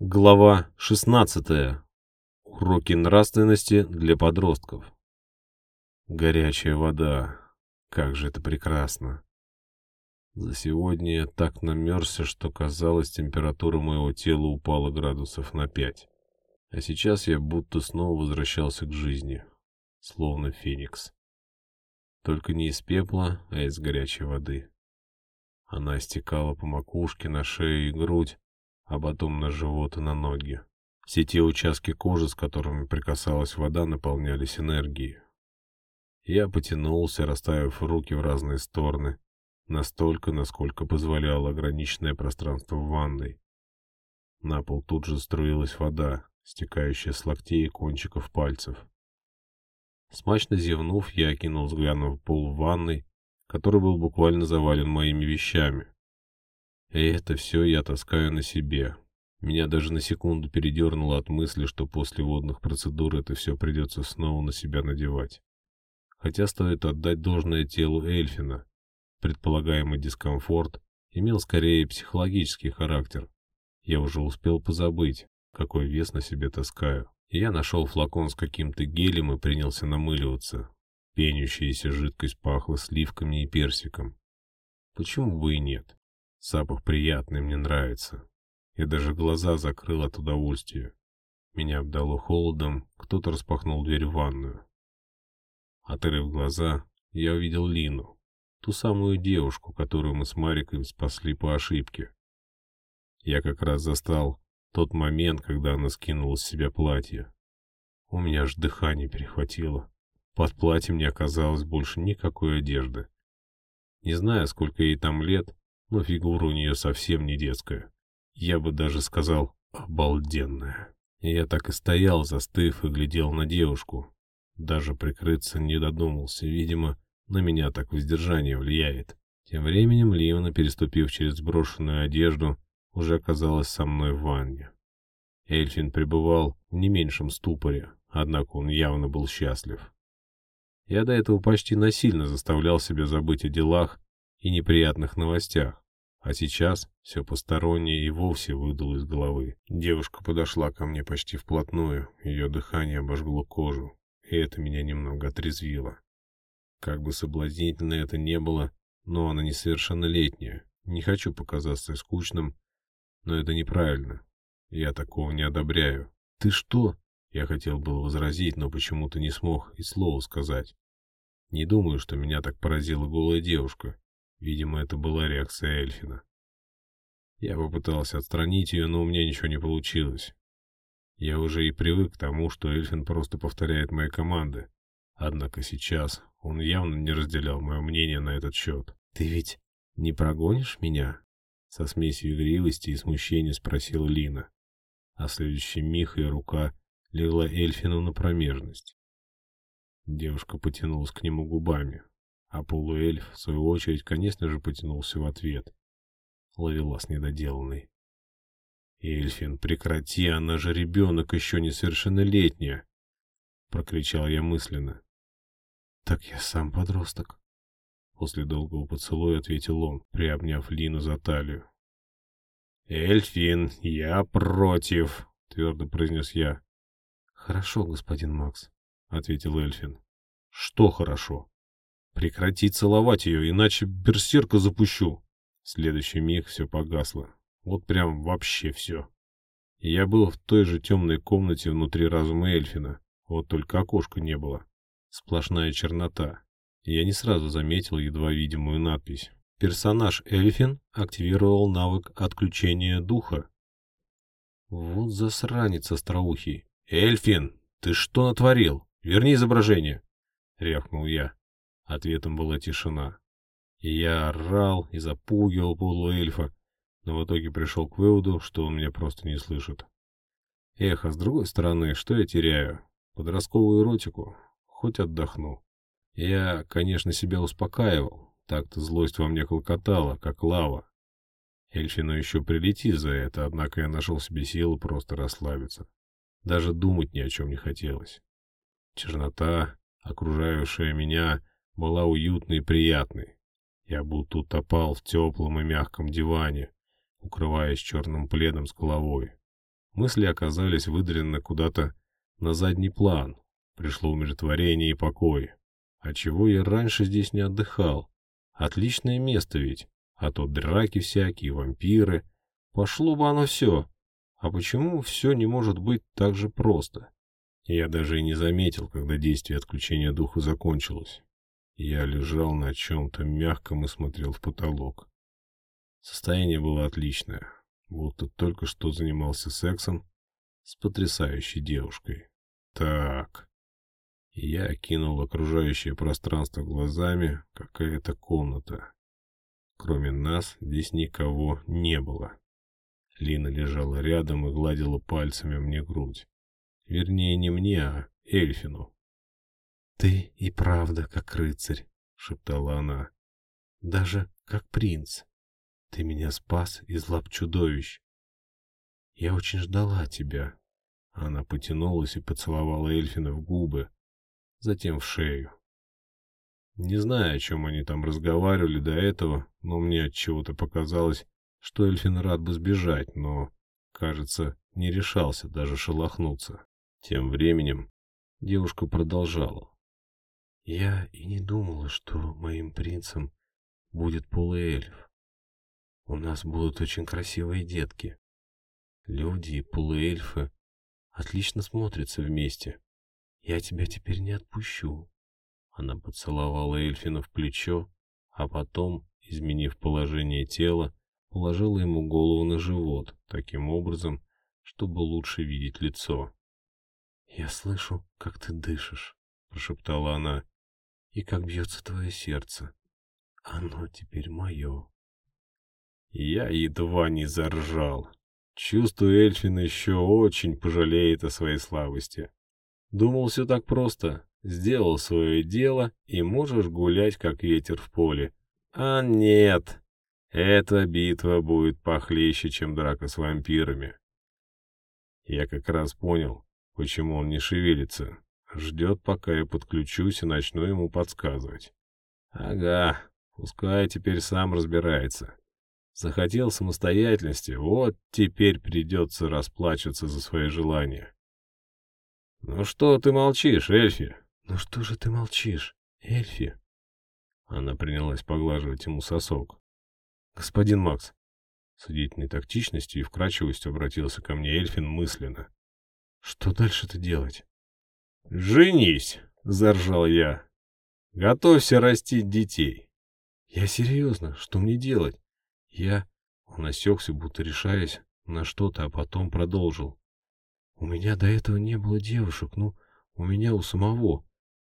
Глава 16. Уроки нравственности для подростков. Горячая вода. Как же это прекрасно. За сегодня я так намерзся, что казалось, температура моего тела упала градусов на пять. А сейчас я будто снова возвращался к жизни, словно феникс. Только не из пепла, а из горячей воды. Она стекала по макушке, на шею и грудь, а потом на живот и на ноги. Все те участки кожи, с которыми прикасалась вода, наполнялись энергией. Я потянулся, расставив руки в разные стороны, настолько, насколько позволяло ограниченное пространство в ванной. На пол тут же струилась вода, стекающая с локтей и кончиков пальцев. Смачно зевнув, я окинул взглядом в пол в ванной, который был буквально завален моими вещами. И это все я таскаю на себе. Меня даже на секунду передернуло от мысли, что после водных процедур это все придется снова на себя надевать. Хотя стоит отдать должное телу Эльфина. Предполагаемый дискомфорт имел скорее психологический характер. Я уже успел позабыть, какой вес на себе таскаю. я нашел флакон с каким-то гелем и принялся намыливаться. Пенящаяся жидкость пахла сливками и персиком. Почему бы и нет? Запах приятный, мне нравится. Я даже глаза закрыл от удовольствия. Меня обдало холодом, кто-то распахнул дверь в ванную. Отрыв глаза, я увидел Лину, ту самую девушку, которую мы с Мариком спасли по ошибке. Я как раз застал тот момент, когда она скинула с себя платье. У меня аж дыхание перехватило. Под платьем не оказалось больше никакой одежды. Не знаю, сколько ей там лет, но фигура у нее совсем не детская. Я бы даже сказал, обалденная. Я так и стоял, застыв, и глядел на девушку. Даже прикрыться не додумался, видимо, на меня так воздержание влияет. Тем временем Ливна, переступив через сброшенную одежду, уже оказалась со мной в ванне. Эльфин пребывал в не меньшем ступоре, однако он явно был счастлив. Я до этого почти насильно заставлял себя забыть о делах и неприятных новостях. А сейчас все постороннее и вовсе выдало из головы. Девушка подошла ко мне почти вплотную, ее дыхание обожгло кожу, и это меня немного отрезвило. Как бы соблазнительно это не было, но она несовершеннолетняя. Не хочу показаться скучным, но это неправильно. Я такого не одобряю. «Ты что?» Я хотел было возразить, но почему-то не смог и слова сказать. Не думаю, что меня так поразила голая девушка. Видимо, это была реакция Эльфина. Я попытался отстранить ее, но у меня ничего не получилось. Я уже и привык к тому, что Эльфин просто повторяет мои команды. Однако сейчас он явно не разделял мое мнение на этот счет. «Ты ведь не прогонишь меня?» Со смесью игривости и смущения спросила Лина. А в следующий миг ее рука легла Эльфину на промежность. Девушка потянулась к нему губами, а полуэльф, в свою очередь, конечно же, потянулся в ответ. Ловелас недоделанный. «Эльфин, прекрати, она же ребенок, еще несовершеннолетняя!» Прокричал я мысленно. «Так я сам подросток», — после долгого поцелуя ответил он, приобняв Лину за талию. «Эльфин, я против», — твердо произнес я. «Хорошо, господин Макс», — ответил Эльфин. «Что хорошо?» Прекрати целовать ее, иначе берсерка запущу. В следующий миг все погасло. Вот прям вообще все. я был в той же темной комнате внутри разума Эльфина. Вот только окошка не было. Сплошная чернота. я не сразу заметил едва видимую надпись. Персонаж Эльфин активировал навык отключения духа. Вот засранец остроухий. «Эльфин, ты что натворил? Верни изображение!» — рявкнул я. Ответом была тишина. И я орал и запугивал полуэльфа, но в итоге пришел к выводу, что он меня просто не слышит. Эх, а с другой стороны, что я теряю? Подростковую эротику? Хоть отдохну. Я, конечно, себя успокаивал. Так-то злость во мне клокотала, как лава. Эльфину еще прилетит за это, однако я нашел себе силы просто расслабиться. Даже думать ни о чем не хотелось. Чернота, окружающая меня, была уютной и приятной. Я будто утопал в теплом и мягком диване, укрываясь черным пледом с головой. Мысли оказались выдрены куда-то на задний план. Пришло умиротворение и покой. А чего я раньше здесь не отдыхал? Отличное место ведь. А то драки всякие, вампиры. Пошло бы оно все. А почему все не может быть так же просто? Я даже и не заметил, когда действие отключения духа закончилось. Я лежал на чем-то мягком и смотрел в потолок. Состояние было отличное, будто только что занимался сексом с потрясающей девушкой. Так. Я окинул окружающее пространство глазами, какая-то комната. Кроме нас здесь никого не было. Лина лежала рядом и гладила пальцами мне грудь. Вернее, не мне, а Эльфину. «Ты и правда как рыцарь», — шептала она. «Даже как принц. Ты меня спас из лап чудовищ. Я очень ждала тебя». Она потянулась и поцеловала Эльфина в губы, затем в шею. Не знаю, о чем они там разговаривали до этого, но мне от чего-то показалось, что Эльфин рад бы сбежать, но, кажется, не решался даже шелохнуться. Тем временем девушка продолжала. «Я и не думала, что моим принцем будет полуэльф. У нас будут очень красивые детки. Люди и полуэльфы отлично смотрятся вместе. Я тебя теперь не отпущу». Она поцеловала Эльфина в плечо, а потом, изменив положение тела, положила ему голову на живот, таким образом, чтобы лучше видеть лицо. «Я слышу, как ты дышишь», — прошептала она, — «и как бьется твое сердце. Оно теперь мое». Я едва не заржал. Чувствую, Эльфин еще очень пожалеет о своей слабости. Думал, все так просто. Сделал свое дело, и можешь гулять, как ветер в поле. А нет, эта битва будет похлеще, чем драка с вампирами. Я как раз понял, почему он не шевелится. Ждет, пока я подключусь и начну ему подсказывать. Ага, пускай теперь сам разбирается. Захотел самостоятельности, вот теперь придется расплачиваться за свои желания. «Ну что ты молчишь, Эльфи?» «Ну что же ты молчишь, Эльфи?» Она принялась поглаживать ему сосок. «Господин Макс», с удивительной тактичностью и вкрадчивостью обратился ко мне Эльфин мысленно. «Что дальше-то делать?» «Женись!» — заржал я. «Готовься растить детей». «Я серьезно, что мне делать?» Я... Он осекся, будто решаясь на что-то, а потом продолжил. «У меня до этого не было девушек, ну, у меня у самого.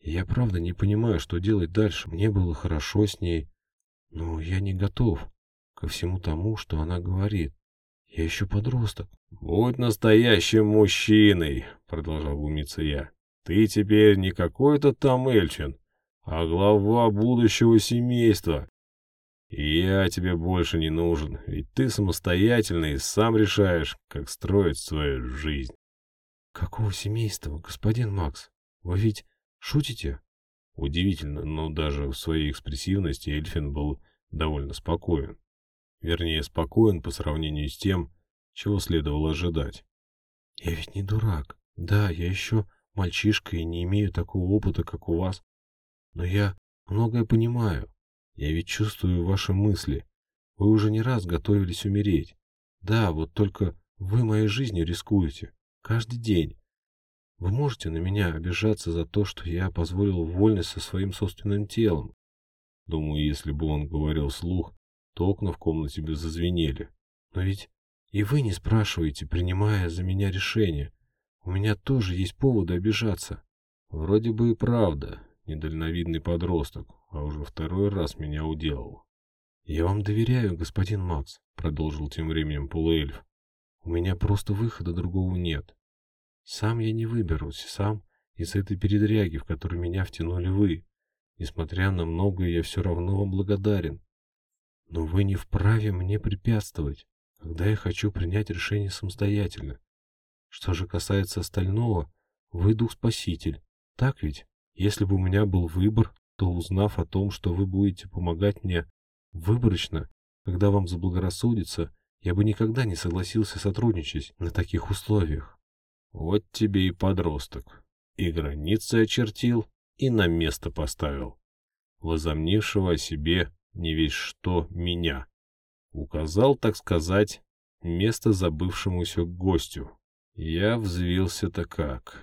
Я правда не понимаю, что делать дальше. Мне было хорошо с ней, но я не готов ко всему тому, что она говорит. Я еще подросток. «Будь настоящим мужчиной», — продолжал глумиться я. «Ты теперь не какой-то там Эльчин, а глава будущего семейства. И я тебе больше не нужен, ведь ты самостоятельный и сам решаешь, как строить свою жизнь». «Какого семейства, господин Макс? Вы ведь шутите?» Удивительно, но даже в своей экспрессивности Эльфин был довольно спокоен. Вернее, спокоен по сравнению с тем, чего следовало ожидать. «Я ведь не дурак. Да, я еще мальчишка и не имею такого опыта, как у вас. Но я многое понимаю. Я ведь чувствую ваши мысли. Вы уже не раз готовились умереть. Да, вот только вы моей жизнью рискуете. Каждый день. Вы можете на меня обижаться за то, что я позволил вольность со своим собственным телом. Думаю, если бы он говорил вслух, то окна в комнате бы зазвенели. Но ведь и вы не спрашиваете, принимая за меня решение. У меня тоже есть поводы обижаться. Вроде бы и правда, недальновидный подросток, а уже второй раз меня уделал. «Я вам доверяю, господин Макс», — продолжил тем временем полуэльф. «У меня просто выхода другого нет. Сам я не выберусь, сам из этой передряги, в которую меня втянули вы. Несмотря на многое, я все равно вам благодарен. Но вы не вправе мне препятствовать, когда я хочу принять решение самостоятельно. Что же касается остального, вы дух-спаситель, так ведь? Если бы у меня был выбор, то узнав о том, что вы будете помогать мне выборочно, когда вам заблагорассудится, Я бы никогда не согласился сотрудничать на таких условиях. Вот тебе и подросток. И границы очертил, и на место поставил. Возомнившего о себе не весь что меня. Указал, так сказать, место забывшемуся гостю. Я взвился-то как.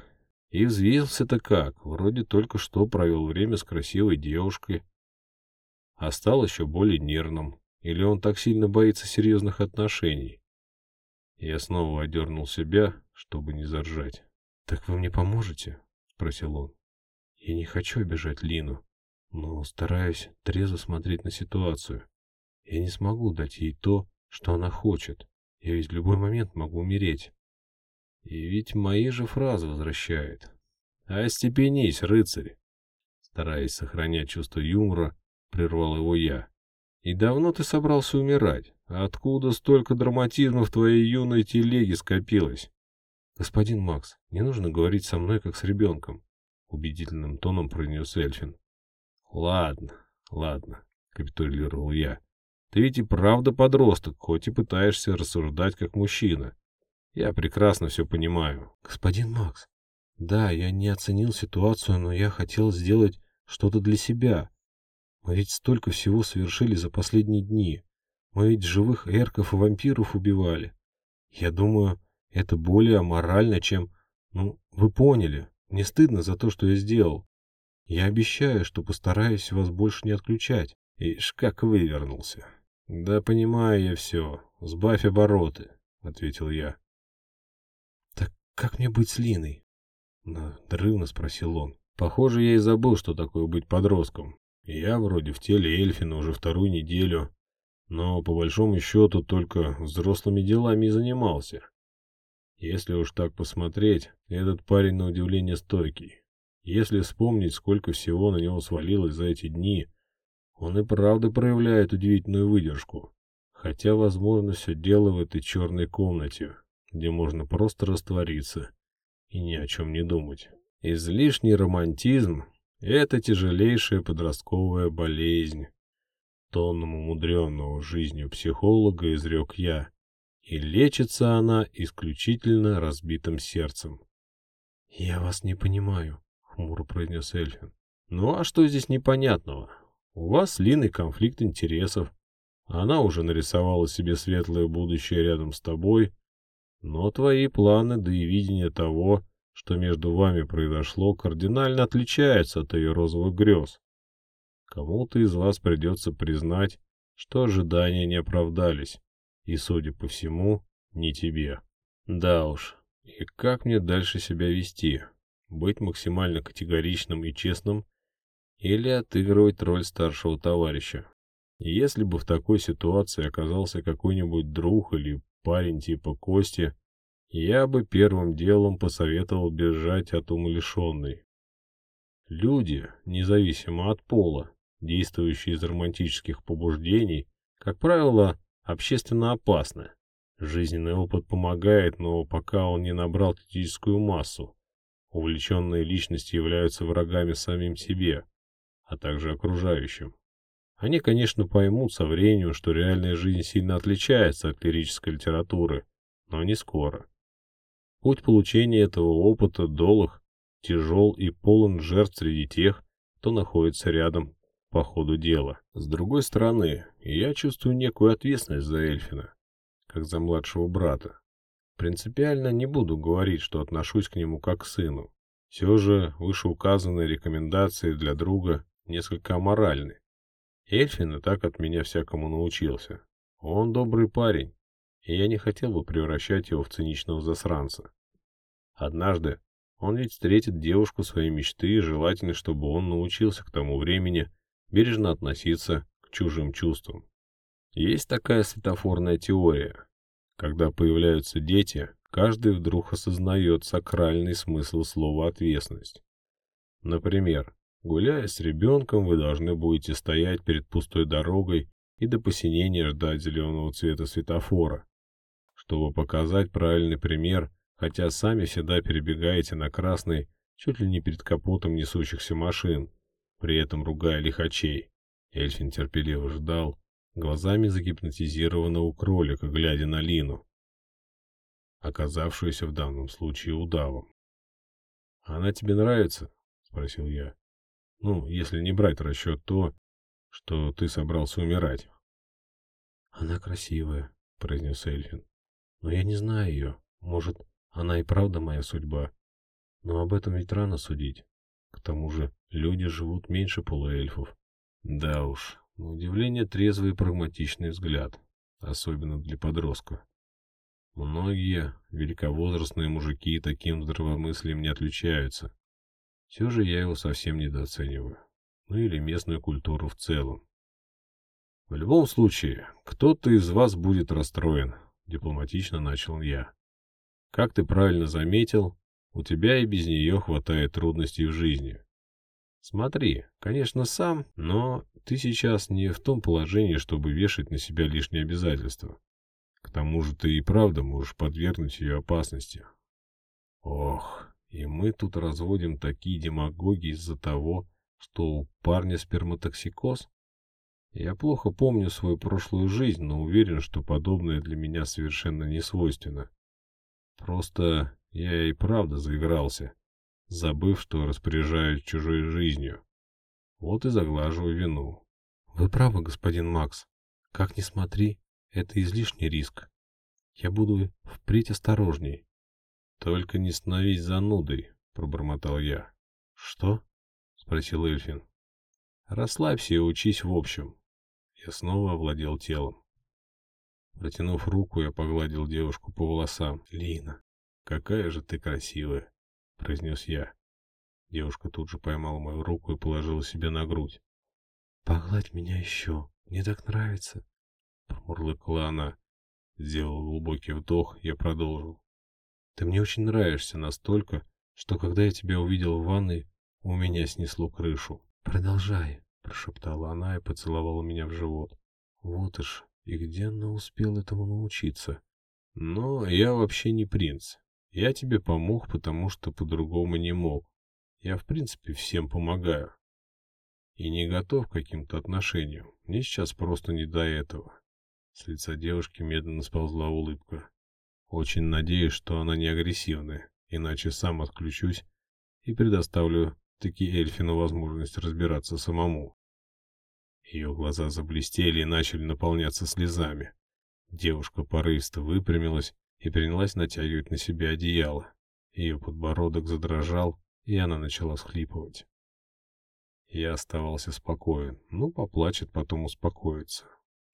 И взвился-то как, вроде только что провел время с красивой девушкой. А стал еще более нервным. Или он так сильно боится серьезных отношений? Я снова одернул себя, чтобы не заржать. «Так вы мне поможете?» — спросил он. «Я не хочу обижать Лину, но стараюсь трезво смотреть на ситуацию. Я не смогу дать ей то, что она хочет. Я ведь в любой момент могу умереть. И ведь мои же фразы возвращает. «Остепенись, рыцарь!» Стараясь сохранять чувство юмора, прервал его я. «И давно ты собрался умирать? Откуда столько драматизма в твоей юной телеге скопилось?» «Господин Макс, не нужно говорить со мной, как с ребенком», — убедительным тоном произнес Эльфин. «Ладно, ладно», — капитулировал я. «Ты ведь и правда подросток, хоть и пытаешься рассуждать как мужчина. Я прекрасно все понимаю. Господин Макс, да, я не оценил ситуацию, но я хотел сделать что-то для себя. Мы ведь столько всего совершили за последние дни. Мы ведь живых эрков и вампиров убивали. Я думаю, это более аморально, чем... Ну, вы поняли. Мне стыдно за то, что я сделал. Я обещаю, что постараюсь вас больше не отключать. Ишь, как вывернулся. Да понимаю я все. Сбавь обороты, — ответил я. «Как мне быть с Линой?» — надрывно спросил он. «Похоже, я и забыл, что такое быть подростком. Я вроде в теле Эльфина уже вторую неделю, но по большому счету только взрослыми делами и занимался. Если уж так посмотреть, этот парень на удивление стойкий. Если вспомнить, сколько всего на него свалилось за эти дни, он и правда проявляет удивительную выдержку. Хотя, возможно, все дело в этой черной комнате, где можно просто раствориться и ни о чем не думать. Излишний романтизм — это тяжелейшая подростковая болезнь. Тонном умудренного жизнью психолога изрек я, и лечится она исключительно разбитым сердцем. — Я вас не понимаю, — хмуро произнес Эльфин. — Ну а что здесь непонятного? У вас с Линой конфликт интересов. Она уже нарисовала себе светлое будущее рядом с тобой, но твои планы, да и видение того, что между вами произошло, кардинально отличаются от ее розовых грез. Кому-то из вас придется признать, что ожидания не оправдались, и, судя по всему, не тебе. Да уж, и как мне дальше себя вести? Быть максимально категоричным и честным или отыгрывать роль старшего товарища? Если бы в такой ситуации оказался какой-нибудь друг или парень типа Кости, я бы первым делом посоветовал бежать от умалишенной. Люди, независимо от пола, действующие из романтических побуждений, как правило, общественно опасны. Жизненный опыт помогает, но пока он не набрал критическую массу, увлеченные личности являются врагами самим себе, а также окружающим. Они, конечно, поймут со временем, что реальная жизнь сильно отличается от лирической литературы, но не скоро. Путь получения этого опыта долг, тяжел и полон жертв среди тех, кто находится рядом по ходу дела. С другой стороны, я чувствую некую ответственность за Эльфина, как за младшего брата. Принципиально не буду говорить, что отношусь к нему как к сыну. Все же вышеуказанные рекомендации для друга несколько аморальны. Эльфин и так от меня всякому научился. Он добрый парень, и я не хотел бы превращать его в циничного засранца. Однажды он ведь встретит девушку своей мечты, и желательно, чтобы он научился к тому времени бережно относиться к чужим чувствам. Есть такая светофорная теория. Когда появляются дети, каждый вдруг осознает сакральный смысл слова «ответственность». Например, Гуляя с ребенком, вы должны будете стоять перед пустой дорогой и до посинения ждать зеленого цвета светофора, чтобы показать правильный пример, хотя сами всегда перебегаете на красный чуть ли не перед капотом несущихся машин, при этом ругая лихачей. Эльфин терпеливо ждал, глазами загипнотизированного кролика, глядя на Лину, оказавшуюся в данном случае удавом. «Она тебе нравится?» — спросил я. «Ну, если не брать расчет то, что ты собрался умирать». «Она красивая», — произнес Эльфин. «Но я не знаю ее. Может, она и правда моя судьба. Но об этом ведь рано судить. К тому же люди живут меньше полуэльфов. Да уж, на удивление трезвый и прагматичный взгляд, особенно для подростка. Многие великовозрастные мужики таким здравомыслием не отличаются. Все же я его совсем недооцениваю. Ну или местную культуру в целом. В любом случае, кто-то из вас будет расстроен, дипломатично начал я. Как ты правильно заметил, у тебя и без нее хватает трудностей в жизни. Смотри, конечно, сам, но ты сейчас не в том положении, чтобы вешать на себя лишние обязательства. К тому же ты и правда можешь подвергнуть ее опасности. Ох, и мы тут разводим такие демагоги из-за того, что у парня сперматоксикоз? Я плохо помню свою прошлую жизнь, но уверен, что подобное для меня совершенно не свойственно. Просто я и правда заигрался, забыв, что распоряжаюсь чужой жизнью. Вот и заглаживаю вину. Вы правы, господин Макс. Как ни смотри, это излишний риск. Я буду впредь осторожней. Только не становись занудой, пробормотал я. Что? спросил Эльфин. Расслабься и учись в общем. Я снова овладел телом. Протянув руку, я погладил девушку по волосам. «Лина, какая же ты красивая!» — произнес я. Девушка тут же поймала мою руку и положила себе на грудь. «Погладь меня еще, мне так нравится!» — промурлыкала она. Сделал глубокий вдох, я продолжил. «Ты мне очень нравишься настолько, что когда я тебя увидел в ванной, у меня снесло крышу». «Продолжай!» — прошептала она и поцеловала меня в живот. «Вот уж, и где она успела этому научиться? Но я вообще не принц. Я тебе помог, потому что по-другому не мог. Я, в принципе, всем помогаю. И не готов к каким-то отношениям. Мне сейчас просто не до этого. С лица девушки медленно сползла улыбка. Очень надеюсь, что она не агрессивная, иначе сам отключусь и предоставлю таки Эльфину возможность разбираться самому. Ее глаза заблестели и начали наполняться слезами. Девушка порывисто выпрямилась и принялась натягивать на себя одеяло. Ее подбородок задрожал, и она начала схлипывать. Я оставался спокоен. Ну, поплачет, потом успокоится.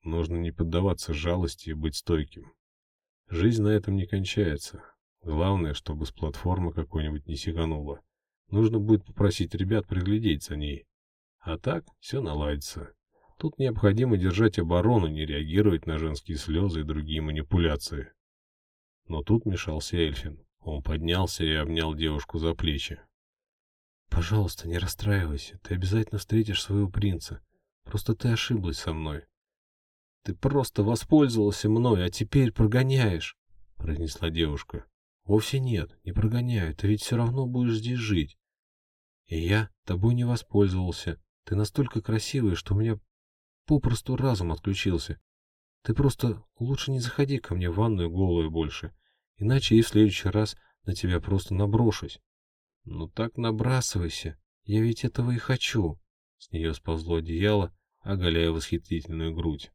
Нужно не поддаваться жалости и быть стойким. Жизнь на этом не кончается. Главное, чтобы с платформы какой-нибудь не сигануло. Нужно будет попросить ребят приглядеть за ней. А так все наладится. Тут необходимо держать оборону, не реагировать на женские слезы и другие манипуляции. Но тут мешался Эльфин. Он поднялся и обнял девушку за плечи. «Пожалуйста, не расстраивайся. Ты обязательно встретишь своего принца. Просто ты ошиблась со мной». «Ты просто воспользовался мной, а теперь прогоняешь», — произнесла девушка. «Вовсе нет, не прогоняю. Ты ведь все равно будешь здесь жить. И я тобой не воспользовался. Ты настолько красивая, что у меня попросту разум отключился. Ты просто лучше не заходи ко мне в ванную голую больше, иначе и в следующий раз на тебя просто наброшусь. Ну так набрасывайся, я ведь этого и хочу. С нее сползло одеяло, оголяя восхитительную грудь.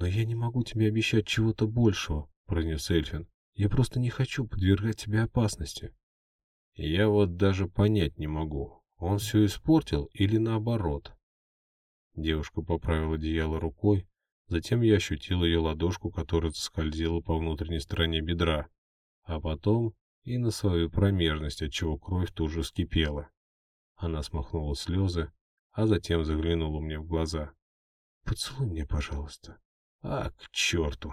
Но я не могу тебе обещать чего-то большего, произнес Эльфин. Я просто не хочу подвергать тебя опасности. Я вот даже понять не могу, он все испортил или наоборот. Девушка поправила одеяло рукой, затем я ощутил ее ладошку, которая скользила по внутренней стороне бедра, а потом и на свою промежность, отчего кровь тут же вскипела. Она смахнула слезы, а затем заглянула мне в глаза. «Поцелуй меня, пожалуйста». «А, к черту!»